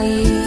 value.